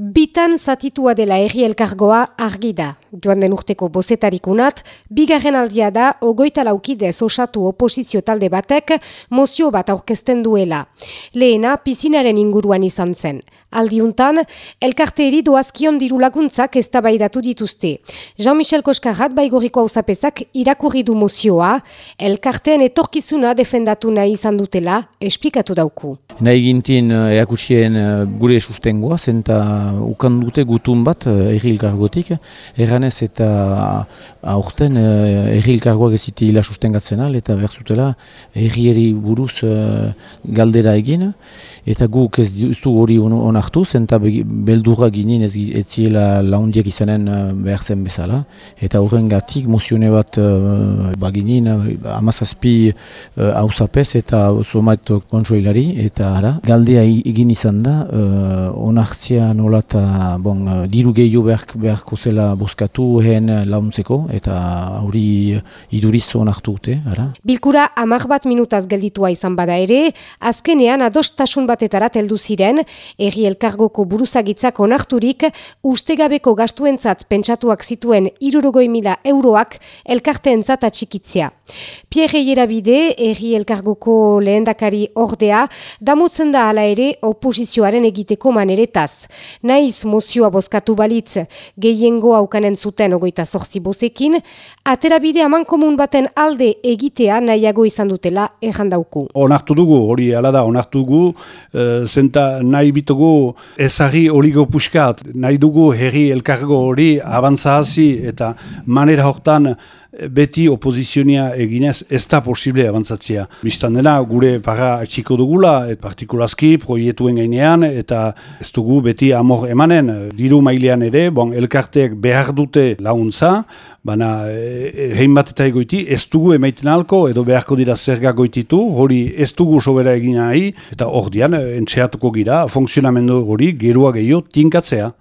Bitan zatitua dela erri elkargoa argi da. Joan den urteko bozetarikunat, bigarren aldia da ogoita laukidez osatu oposizio talde batek mozio bat aurkezten duela. Lehena, pizinaren inguruan izan zen. Aldiuntan, elkarte eri doazkion diru laguntzak ez dituzte. Jean-Michel Koskarat baigoriko hausapezak irakurri du mozioa, elkarteen etorkizuna defendatu nahi izan dutela, esplikatu dauku. Nahi gintin eakutsien eh, gure sustengoa, zenta ukan dute gutun bat uh, errilkargotik, erranez eta aurten uh, errilkargoak ez ziti sustengatzen al, eta berzutela errieri buruz uh, galdera egin, eta guk ez du hori onartu, zenta beldurra ginen ez etziela laundiak izanen behar zen bezala, eta horren gatik mozione bat uh, baginin amazazpi hausapez uh, eta somait kontroilari, eta ara, galdea egin izan da, uh, onartzia nola eta bon, diru gehiago beharko zela bozkatu hen launtzeko eta hori iduriz onartu dute. Bilkura amak bat minutaz gelditua izan bada ere, azkenean adostasun batetara teldu ziren, erri elkargoko buruzagitzak onarturik, ustegabeko gastuentzat pentsatuak zituen irurogoi mila euroak elkarteentzat atxikitzea. Pierre Ierabide, erri elkargoko lehendakari ordea, damutzen da ala ere oposizioaren egiteko maneretaz naiz mozioa bozkatu balitz. Gehiengo aukanen zuten ogoita zortzi bozekin, aterabide haman komun baten alde egitea nahiago izan dutela errandauku. Onartu dugu, hori ala da, onartu dugu, e, zenta nahi bitugu ezari oligo puskat, nahi dugu herri elkargo hori abantzahazi eta manera hortan beti opozizionia eginez ez da posible abantzatzea. Bistan dena, gure para txiko dugula, et partikulazki proietuen gainean, eta ez dugu beti amor emanen, diru mailean ere, bon, elkarteek behar dute launtza, baina e, e, hein bat eta egoiti, ez dugu emaiten alko, edo beharko dira zerga goititu, hori ez dugu sobera egin nahi, eta hor dian, entxeatuko gira, funtzionamendu hori, gerua gehiago tinkatzea.